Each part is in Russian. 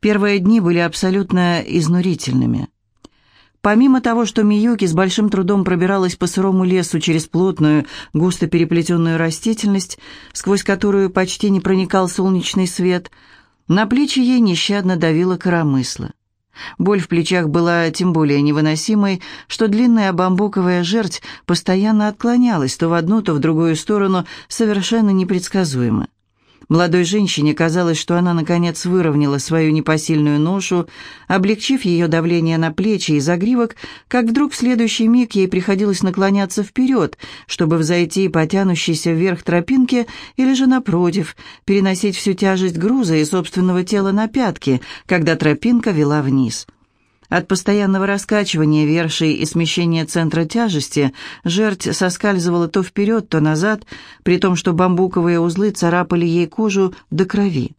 Первые дни были абсолютно изнурительными. Помимо того, что Миюки с большим трудом пробиралась по сырому лесу через плотную, густо переплетенную растительность, сквозь которую почти не проникал солнечный свет, на плечи ей нещадно давило коромысло. Боль в плечах была тем более невыносимой, что длинная бамбуковая жерть постоянно отклонялась то в одну, то в другую сторону, совершенно непредсказуемо. Молодой женщине казалось, что она, наконец, выровняла свою непосильную ношу, облегчив ее давление на плечи и загривок, как вдруг в следующий миг ей приходилось наклоняться вперед, чтобы взойти по тянущейся вверх тропинке, или же, напротив, переносить всю тяжесть груза и собственного тела на пятки, когда тропинка вела вниз. От постоянного раскачивания вершей и смещения центра тяжести жерть соскальзывала то вперед, то назад, при том, что бамбуковые узлы царапали ей кожу до крови.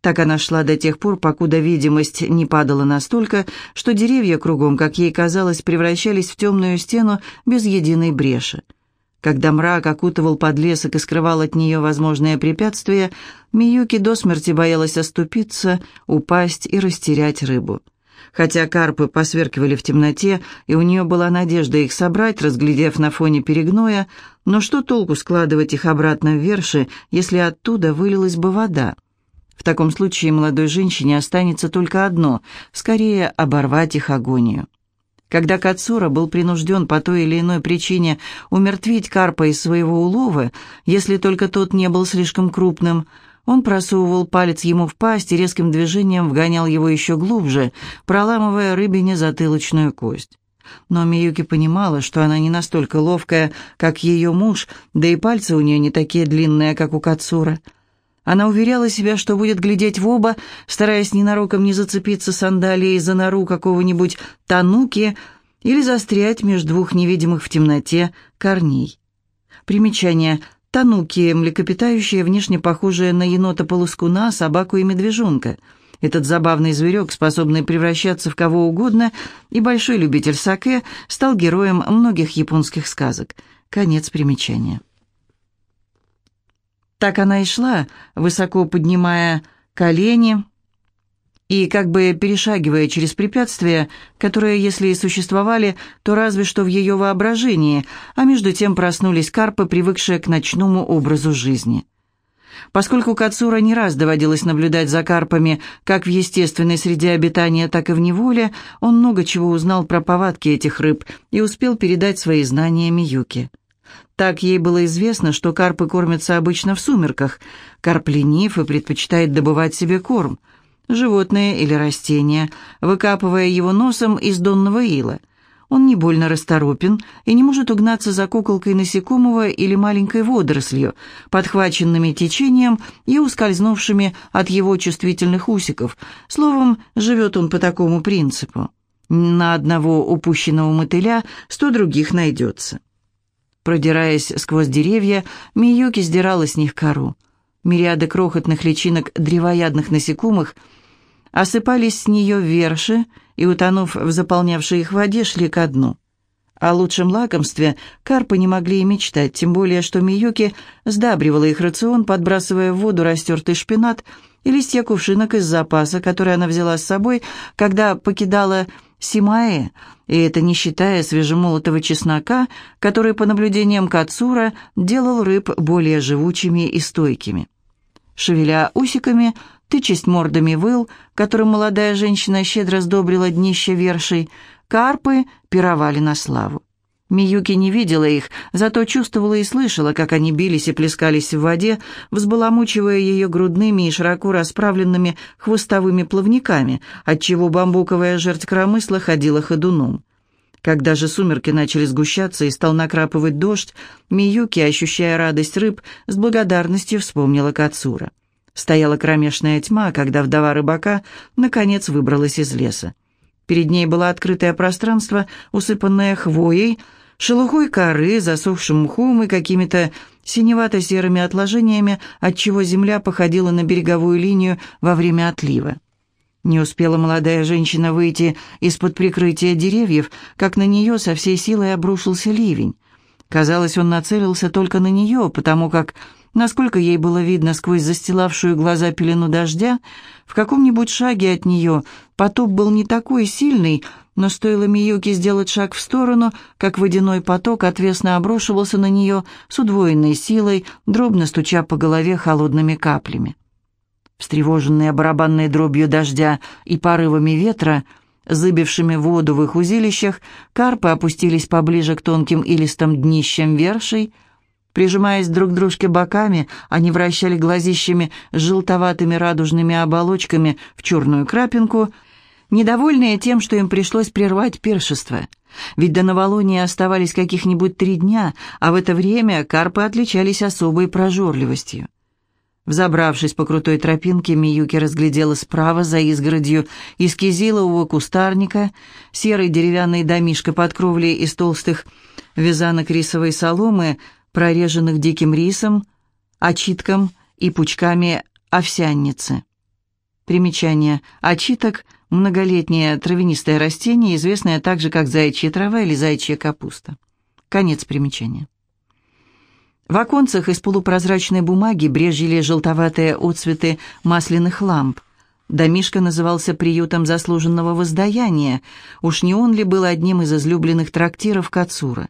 Так она шла до тех пор, покуда видимость не падала настолько, что деревья кругом, как ей казалось, превращались в темную стену без единой бреши. Когда мрак окутывал подлесок и скрывал от нее возможные препятствия, Миюки до смерти боялась оступиться, упасть и растерять рыбу. Хотя карпы посверкивали в темноте, и у нее была надежда их собрать, разглядев на фоне перегноя, но что толку складывать их обратно в верши, если оттуда вылилась бы вода? В таком случае молодой женщине останется только одно — скорее оборвать их агонию. Когда Кацура был принужден по той или иной причине умертвить карпа из своего улова, если только тот не был слишком крупным — он просовывал палец ему в пасть и резким движением вгонял его еще глубже, проламывая рыбине затылочную кость. Но Миюки понимала, что она не настолько ловкая, как ее муж, да и пальцы у нее не такие длинные, как у Кацура. Она уверяла себя, что будет глядеть в оба, стараясь ненароком не зацепиться сандалией за нору какого-нибудь тануки или застрять между двух невидимых в темноте корней. Примечание Тануки, млекопитающие, внешне похожие на енота-полускуна, собаку и медвежонка. Этот забавный зверек, способный превращаться в кого угодно, и большой любитель саке, стал героем многих японских сказок. Конец примечания. Так она и шла, высоко поднимая колени, и как бы перешагивая через препятствия, которые, если и существовали, то разве что в ее воображении, а между тем проснулись карпы, привыкшие к ночному образу жизни. Поскольку Кацура не раз доводилось наблюдать за карпами как в естественной среде обитания, так и в неволе, он много чего узнал про повадки этих рыб и успел передать свои знания Миюке. Так ей было известно, что карпы кормятся обычно в сумерках. Карп ленив и предпочитает добывать себе корм – животное или растение, выкапывая его носом из донного ила. Он не больно расторопен и не может угнаться за куколкой насекомого или маленькой водорослью, подхваченными течением и ускользнувшими от его чувствительных усиков. Словом, живет он по такому принципу. На одного упущенного мотыля сто других найдется. Продираясь сквозь деревья, Миюки сдирала с них кору. Мириады крохотных личинок древоядных насекомых – осыпались с нее верши и, утонув в заполнявшей их воде, шли ко дну. О лучшем лакомстве карпы не могли и мечтать, тем более что Миюки сдабривала их рацион, подбрасывая в воду растертый шпинат и листья кувшинок из запаса, который она взяла с собой, когда покидала Симаэ, и это не считая свежемолотого чеснока, который, по наблюдениям Кацура, делал рыб более живучими и стойкими. Шевеля усиками, тычесть мордами выл, которым молодая женщина щедро сдобрила днище вершей, карпы пировали на славу. Миюки не видела их, зато чувствовала и слышала, как они бились и плескались в воде, взбаламучивая ее грудными и широко расправленными хвостовыми плавниками, отчего бамбуковая жерть коромысла ходила ходуном. Когда же сумерки начали сгущаться и стал накрапывать дождь, Миюки, ощущая радость рыб, с благодарностью вспомнила Кацура. Стояла кромешная тьма, когда вдова рыбака наконец выбралась из леса. Перед ней было открытое пространство, усыпанное хвоей, шелухой коры, засохшим мхом и какими-то синевато-серыми отложениями, отчего земля походила на береговую линию во время отлива. Не успела молодая женщина выйти из-под прикрытия деревьев, как на нее со всей силой обрушился ливень. Казалось, он нацелился только на нее, потому как Насколько ей было видно сквозь застилавшую глаза пелену дождя, в каком-нибудь шаге от нее потоп был не такой сильный, но стоило Миюке сделать шаг в сторону, как водяной поток отвесно обрушивался на нее с удвоенной силой, дробно стуча по голове холодными каплями. Встревоженные барабанной дробью дождя и порывами ветра, зыбившими воду в их узилищах, карпы опустились поближе к тонким илистым днищам вершей. Прижимаясь друг к дружке боками, они вращали глазищами с желтоватыми радужными оболочками в черную крапинку, недовольные тем, что им пришлось прервать пиршество. Ведь до новолуния оставались каких-нибудь три дня, а в это время карпы отличались особой прожорливостью. Взобравшись по крутой тропинке, Миюки разглядела справа за изгородью из кизилового кустарника серый деревянный домишко под кровлей из толстых вязанок рисовой соломы, прореженных диким рисом, очитком и пучками овсянницы. Примечание. Очиток – многолетнее травянистое растение, известное также как заячья трава или заячья капуста. Конец примечания. В оконцах из полупрозрачной бумаги брежили желтоватые отцветы масляных ламп. Домишко назывался приютом заслуженного воздаяния. Уж не он ли был одним из излюбленных трактиров Кацура?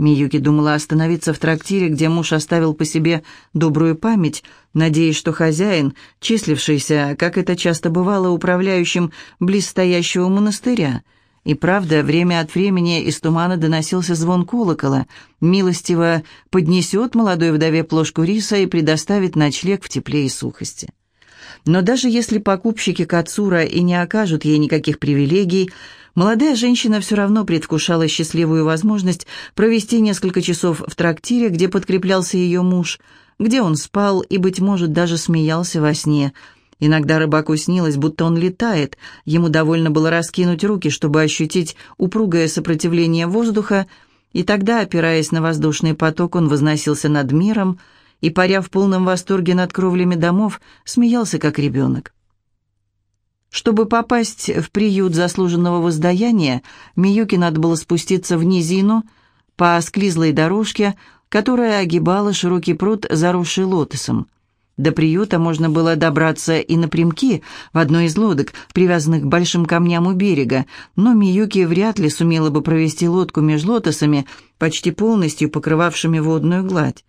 Миюки думала остановиться в трактире, где муж оставил по себе добрую память, надеясь, что хозяин, числившийся, как это часто бывало, управляющим близстоящего монастыря – и правда, время от времени из тумана доносился звон колокола. Милостиво поднесет молодой вдове плошку риса и предоставит ночлег в тепле и сухости. Но даже если покупщики Кацура и не окажут ей никаких привилегий, молодая женщина все равно предвкушала счастливую возможность провести несколько часов в трактире, где подкреплялся ее муж, где он спал и, быть может, даже смеялся во сне – Иногда рыбаку снилось, будто он летает. Ему довольно было раскинуть руки, чтобы ощутить упругое сопротивление воздуха, и тогда, опираясь на воздушный поток, он возносился над миром и, паря в полном восторге над кровлями домов, смеялся, как ребенок. Чтобы попасть в приют заслуженного воздаяния, Миюке надо было спуститься в низину по склизлой дорожке, которая огибала широкий пруд, заросший лотосом. До приюта можно было добраться и напрямки в одной из лодок, привязанных к большим камням у берега, но Миюки вряд ли сумела бы провести лодку между лотосами, почти полностью покрывавшими водную гладь.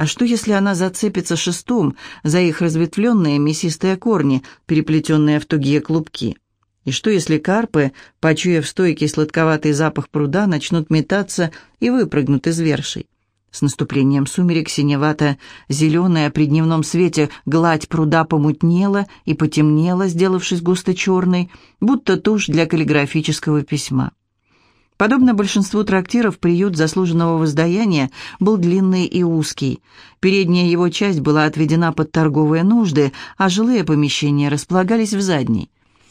А что, если она зацепится шестом за их разветвленные мясистые корни, переплетенные в тугие клубки? И что, если карпы, почуяв стойкий сладковатый запах пруда, начнут метаться и выпрыгнут из вершей? С наступлением сумерек синевато-зеленая при дневном свете гладь пруда помутнела и потемнела, сделавшись густо-черной, будто тушь для каллиграфического письма. Подобно большинству трактиров, приют заслуженного воздаяния был длинный и узкий. Передняя его часть была отведена под торговые нужды, а жилые помещения располагались в задней.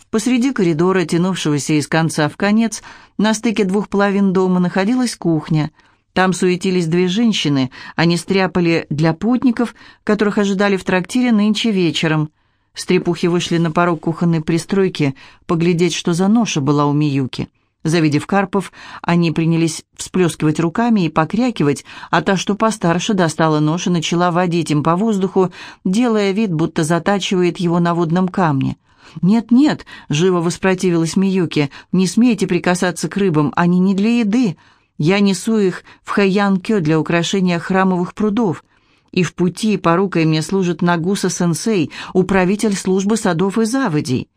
Посреди коридора, тянувшегося из конца в конец, на стыке двух половин дома находилась кухня – там суетились две женщины, они стряпали для путников, которых ожидали в трактире нынче вечером. Стрепухи вышли на порог кухонной пристройки, поглядеть, что за ноша была у Миюки. Завидев карпов, они принялись всплескивать руками и покрякивать, а та, что постарше, достала нож и начала водить им по воздуху, делая вид, будто затачивает его на водном камне. «Нет-нет», — живо воспротивилась Миюки, — «не смейте прикасаться к рыбам, они не для еды». Я несу их в Хайян-кё для украшения храмовых прудов. И в пути порукой мне служит Нагуса-сенсей, управитель службы садов и заводей».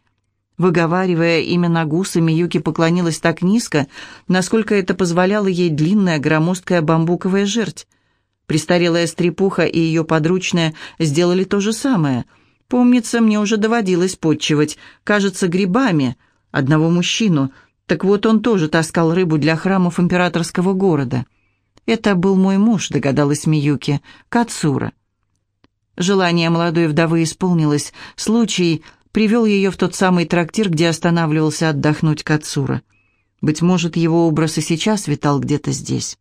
Выговаривая имя Нагуса, Миюки поклонилась так низко, насколько это позволяла ей длинная громоздкая бамбуковая жерть. Престарелая стрепуха и ее подручная сделали то же самое. Помнится, мне уже доводилось подчивать, кажется, грибами, одного мужчину, так вот он тоже таскал рыбу для храмов императорского города. Это был мой муж, догадалась Миюки, Кацура. Желание молодой вдовы исполнилось. Случай привел ее в тот самый трактир, где останавливался отдохнуть Кацура. Быть может, его образ и сейчас витал где-то здесь.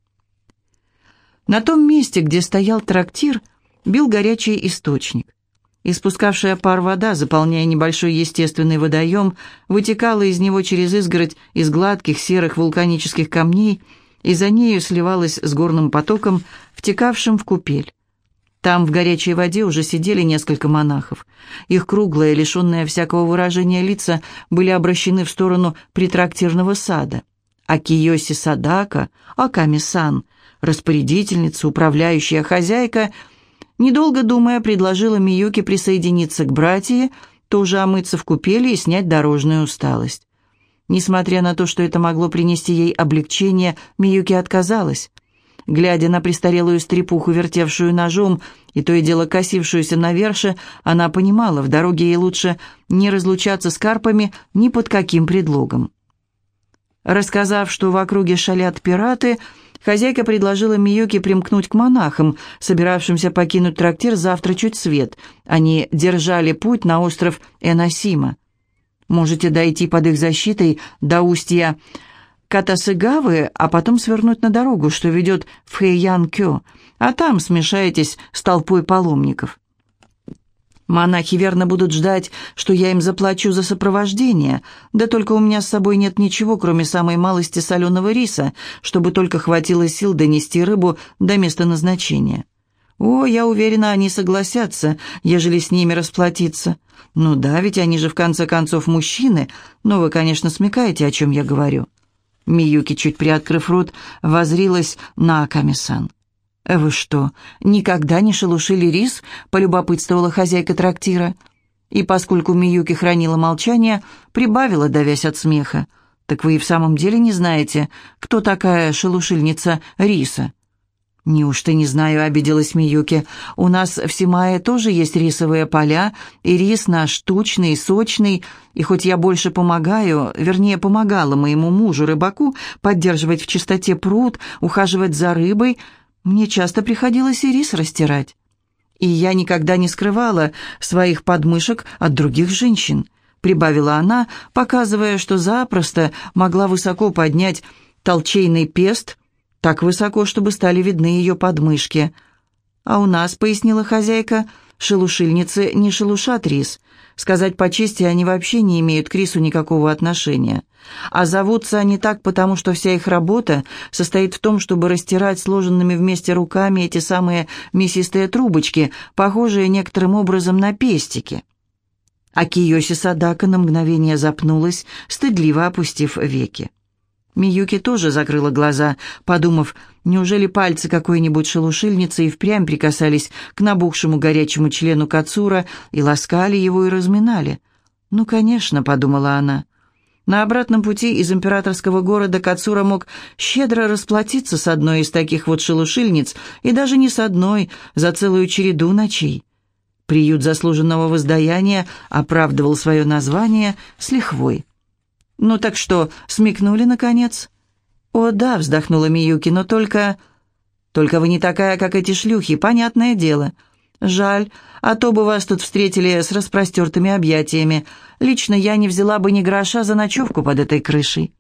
На том месте, где стоял трактир, бил горячий источник. Испускавшая пар вода, заполняя небольшой естественный водоем, вытекала из него через изгородь из гладких серых вулканических камней и за нею сливалась с горным потоком, втекавшим в купель. Там в горячей воде уже сидели несколько монахов. Их круглые, лишенные всякого выражения лица, были обращены в сторону притрактирного сада. А Киоси Садака, Аками-сан, распорядительница, управляющая хозяйка, недолго думая, предложила Миюке присоединиться к братье, тоже омыться в купели и снять дорожную усталость. Несмотря на то, что это могло принести ей облегчение, Миюки отказалась. Глядя на престарелую стрепуху, вертевшую ножом, и то и дело косившуюся на верше, она понимала, в дороге ей лучше не разлучаться с карпами ни под каким предлогом. Рассказав, что в округе шалят пираты, хозяйка предложила Миюке примкнуть к монахам, собиравшимся покинуть трактир завтра чуть свет. Они держали путь на остров Эносима. «Можете дойти под их защитой до устья Катасыгавы, а потом свернуть на дорогу, что ведет в Хэйян-Кё, а там смешаетесь с толпой паломников». Монахи верно будут ждать, что я им заплачу за сопровождение, да только у меня с собой нет ничего, кроме самой малости соленого риса, чтобы только хватило сил донести рыбу до места назначения. О, я уверена, они согласятся, ежели с ними расплатиться. Ну да, ведь они же в конце концов мужчины, но вы, конечно, смекаете, о чем я говорю. Миюки, чуть приоткрыв рот, возрилась на Аками-сан. «Э, «Вы что, никогда не шелушили рис?» — полюбопытствовала хозяйка трактира. И поскольку Миюки хранила молчание, прибавила, давясь от смеха. «Так вы и в самом деле не знаете, кто такая шелушильница риса?» «Неужто не знаю», — обиделась Миюки. «У нас в Симае тоже есть рисовые поля, и рис наш тучный, сочный, и хоть я больше помогаю, вернее, помогала моему мужу-рыбаку поддерживать в чистоте пруд, ухаживать за рыбой, мне часто приходилось и рис растирать. И я никогда не скрывала своих подмышек от других женщин», — прибавила она, показывая, что запросто могла высоко поднять толчейный пест, так высоко, чтобы стали видны ее подмышки. «А у нас», — пояснила хозяйка, — «шелушильницы не шелушат рис. Сказать по чести, они вообще не имеют к рису никакого отношения. А зовутся они так, потому что вся их работа состоит в том, чтобы растирать сложенными вместе руками эти самые мясистые трубочки, похожие некоторым образом на пестики». А Киоси Садака на мгновение запнулась, стыдливо опустив веки. Миюки тоже закрыла глаза, подумав, неужели пальцы какой-нибудь шелушильницы и впрямь прикасались к набухшему горячему члену Кацура и ласкали его и разминали. «Ну, конечно», — подумала она. На обратном пути из императорского города Кацура мог щедро расплатиться с одной из таких вот шелушильниц, и даже не с одной, за целую череду ночей. Приют заслуженного воздаяния оправдывал свое название с лихвой. «Ну так что, смекнули, наконец?» «О, да», — вздохнула Миюки, — «но только...» «Только вы не такая, как эти шлюхи, понятное дело. Жаль, а то бы вас тут встретили с распростертыми объятиями. Лично я не взяла бы ни гроша за ночевку под этой крышей».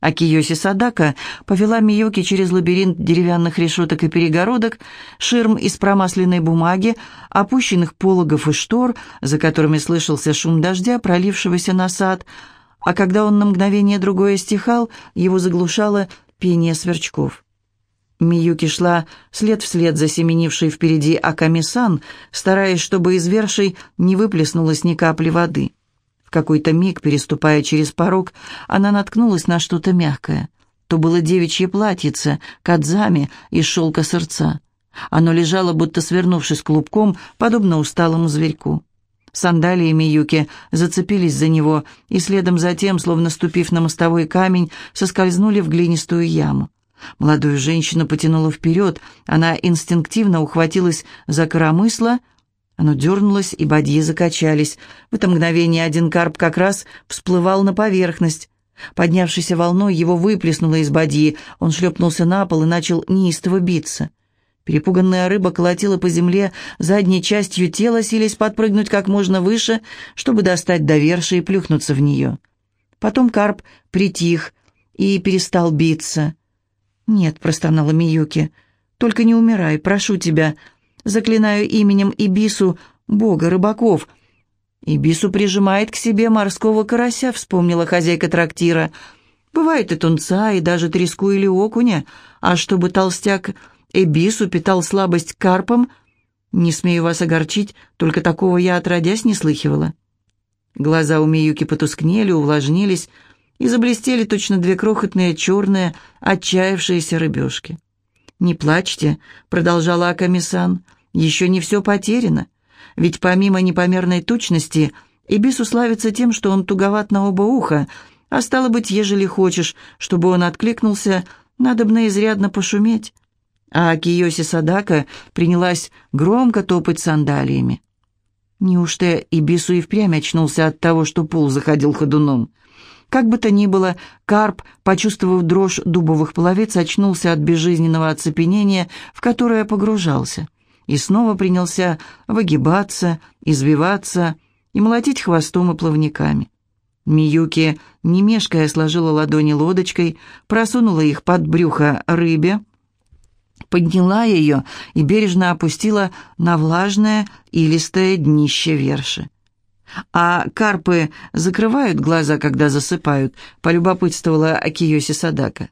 А Киоси Садака повела Миюки через лабиринт деревянных решеток и перегородок, ширм из промасленной бумаги, опущенных пологов и штор, за которыми слышался шум дождя, пролившегося на сад, а когда он на мгновение другое стихал, его заглушало пение сверчков. Миюки шла след вслед за семенившей впереди Акамисан, стараясь, чтобы из вершей не выплеснулось ни капли воды. В какой-то миг, переступая через порог, она наткнулась на что-то мягкое. То было девичье платьице, кадзами из шелка сердца. Оно лежало, будто свернувшись клубком, подобно усталому зверьку. Сандалии Миюки зацепились за него и следом за тем, словно ступив на мостовой камень, соскользнули в глинистую яму. Молодую женщину потянуло вперед, она инстинктивно ухватилась за коромысло, оно дернулось, и бадьи закачались. В это мгновение один карп как раз всплывал на поверхность. Поднявшейся волной его выплеснуло из бадьи, он шлепнулся на пол и начал неистово биться. Перепуганная рыба колотила по земле задней частью тела, силясь подпрыгнуть как можно выше, чтобы достать до и плюхнуться в нее. Потом карп притих и перестал биться. «Нет», — простонала Миюки, — «только не умирай, прошу тебя. Заклинаю именем Ибису, бога рыбаков». «Ибису прижимает к себе морского карася», — вспомнила хозяйка трактира. «Бывает и тунца, и даже треску или окуня, а чтобы толстяк Эбису питал слабость к карпам. «Не смею вас огорчить, только такого я отродясь не слыхивала». Глаза у Миюки потускнели, увлажнились и заблестели точно две крохотные черные, отчаявшиеся рыбешки. «Не плачьте», — продолжала Акамисан, — «еще не все потеряно. Ведь помимо непомерной тучности Ибис уславится тем, что он туговат на оба уха, а стало быть, ежели хочешь, чтобы он откликнулся, надобно изрядно пошуметь». А Киоси Садака принялась громко топать сандалиями. Неужто Ибису и впрямь очнулся от того, что пол заходил ходуном? Как бы то ни было, Карп, почувствовав дрожь дубовых половец, очнулся от безжизненного оцепенения, в которое погружался, и снова принялся выгибаться, извиваться и молотить хвостом и плавниками. Миюки, не мешкая, сложила ладони лодочкой, просунула их под брюхо рыбе, подняла ее и бережно опустила на влажное и листое днище верши. «А карпы закрывают глаза, когда засыпают?» — полюбопытствовала Акиоси Садака.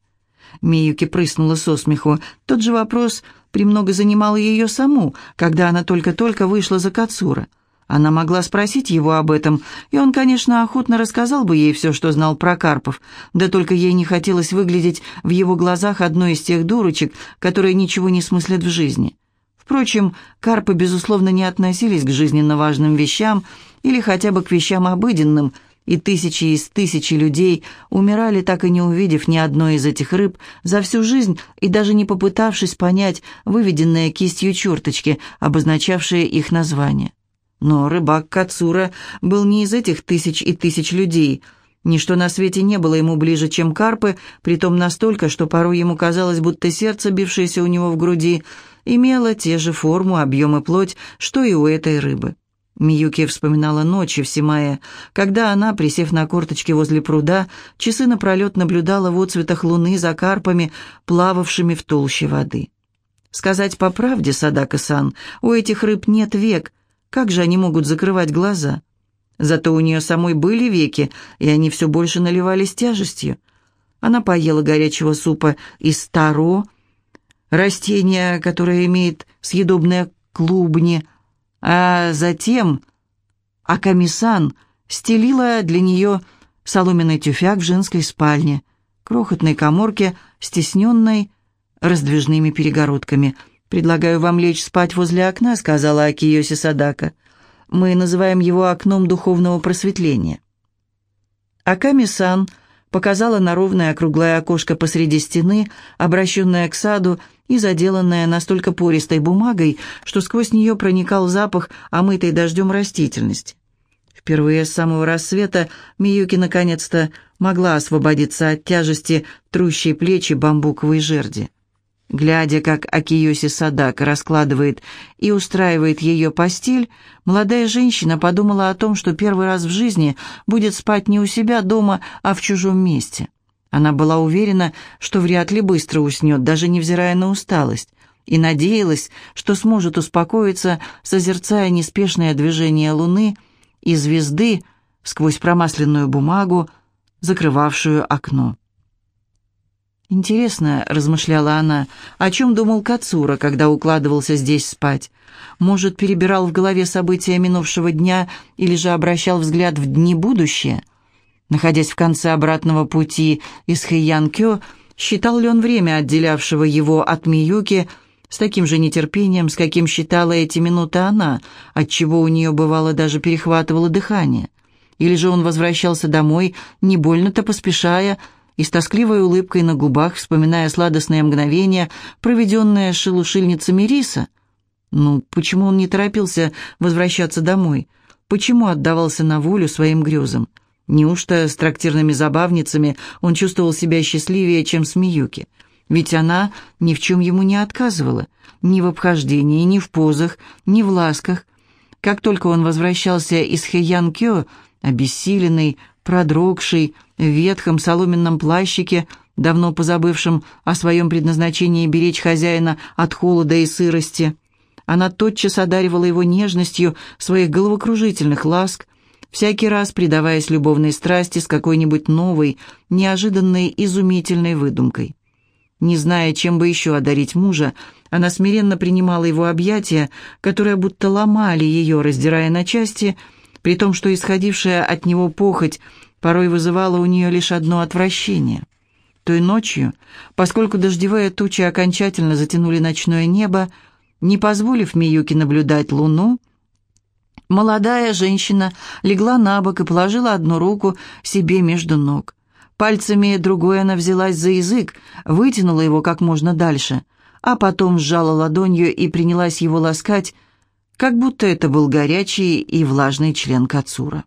Миюки прыснула со смеху. Тот же вопрос премного занимал ее саму, когда она только-только вышла за Кацура. Она могла спросить его об этом, и он, конечно, охотно рассказал бы ей все, что знал про Карпов, да только ей не хотелось выглядеть в его глазах одной из тех дурочек, которые ничего не смыслят в жизни. Впрочем, Карпы, безусловно, не относились к жизненно важным вещам или хотя бы к вещам обыденным, и тысячи из тысячи людей умирали, так и не увидев ни одной из этих рыб за всю жизнь и даже не попытавшись понять выведенные кистью черточки, обозначавшие их название. Но рыбак Кацура был не из этих тысяч и тысяч людей. Ничто на свете не было ему ближе, чем карпы, притом настолько, что порой ему казалось, будто сердце, бившееся у него в груди, имело те же форму, объем и плоть, что и у этой рыбы. Миюки вспоминала ночи в Симае, когда она, присев на корточки возле пруда, часы напролет наблюдала в отцветах луны за карпами, плававшими в толще воды. Сказать по правде, Садака-сан, у этих рыб нет век — как же они могут закрывать глаза? Зато у нее самой были веки, и они все больше наливались тяжестью. Она поела горячего супа из таро, растения, которое имеет съедобные клубни, а затем Акамисан стелила для нее соломенный тюфяк в женской спальне, крохотной коморке, стесненной раздвижными перегородками – «Предлагаю вам лечь спать возле окна», — сказала Акиоси Садака. «Мы называем его окном духовного просветления». Аками-сан показала на ровное округлое окошко посреди стены, обращенное к саду и заделанное настолько пористой бумагой, что сквозь нее проникал запах омытой дождем растительности. Впервые с самого рассвета Миюки наконец-то могла освободиться от тяжести трущей плечи бамбуковой жерди. Глядя, как Акиоси Садака раскладывает и устраивает ее постель, молодая женщина подумала о том, что первый раз в жизни будет спать не у себя дома, а в чужом месте. Она была уверена, что вряд ли быстро уснет, даже невзирая на усталость, и надеялась, что сможет успокоиться, созерцая неспешное движение луны и звезды сквозь промасленную бумагу, закрывавшую окно. «Интересно», — размышляла она, — «о чем думал Кацура, когда укладывался здесь спать? Может, перебирал в голове события минувшего дня или же обращал взгляд в дни будущее?» Находясь в конце обратного пути из Хэйянкё, считал ли он время, отделявшего его от Миюки, с таким же нетерпением, с каким считала эти минуты она, отчего у нее бывало даже перехватывало дыхание? Или же он возвращался домой, не больно-то поспешая, и с тоскливой улыбкой на губах, вспоминая сладостные мгновения, проведенные с шелушильницами риса. Ну, почему он не торопился возвращаться домой? Почему отдавался на волю своим грезам? Неужто с трактирными забавницами он чувствовал себя счастливее, чем с Миюки? Ведь она ни в чем ему не отказывала, ни в обхождении, ни в позах, ни в ласках. Как только он возвращался из Хэйян-Кё, обессиленный, продрогший, в ветхом соломенном плащике, давно позабывшем о своем предназначении беречь хозяина от холода и сырости. Она тотчас одаривала его нежностью своих головокружительных ласк, всякий раз предаваясь любовной страсти с какой-нибудь новой, неожиданной, изумительной выдумкой. Не зная, чем бы еще одарить мужа, она смиренно принимала его объятия, которые будто ломали ее, раздирая на части, при том, что исходившая от него похоть порой вызывала у нее лишь одно отвращение. Той ночью, поскольку дождевые тучи окончательно затянули ночное небо, не позволив Миюке наблюдать луну, молодая женщина легла на бок и положила одну руку себе между ног. Пальцами другой она взялась за язык, вытянула его как можно дальше, а потом сжала ладонью и принялась его ласкать, как будто это был горячий и влажный член Кацура.